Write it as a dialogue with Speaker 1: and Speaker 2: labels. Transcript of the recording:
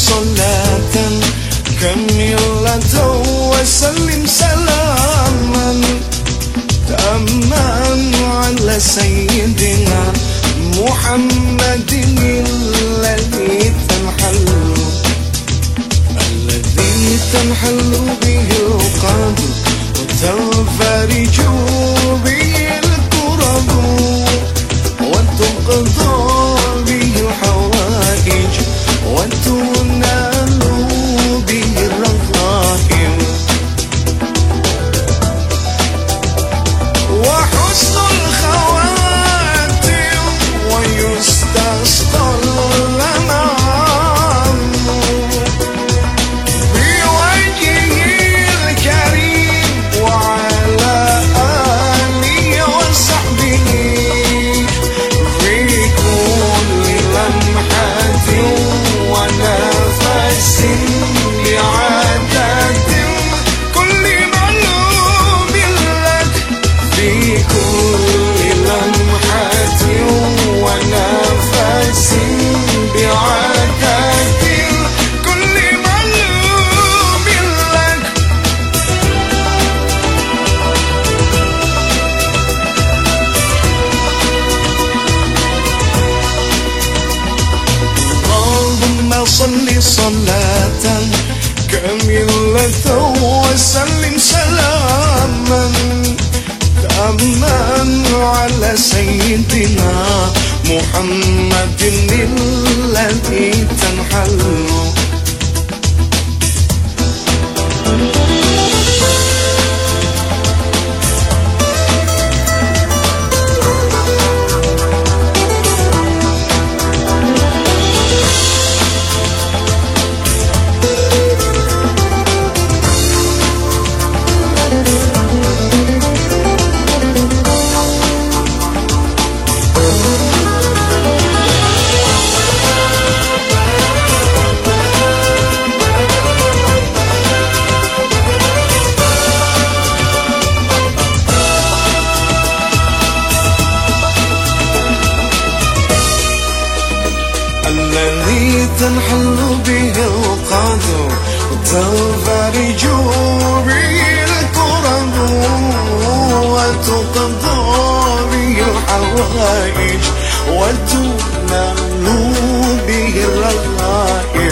Speaker 1: صلاة. كاملة وسلم سلاما. تاما على سيدنا محمد الذي تنحل. الذي تنحل به القدر وتنفرج به الكرب. كاملة وسلم سلاما تاما على سيدنا محمد الذي تنحل الذي تنحل به القدر وتنفرج به الكرب وتقضى به الحوائج وتنال به الرغائب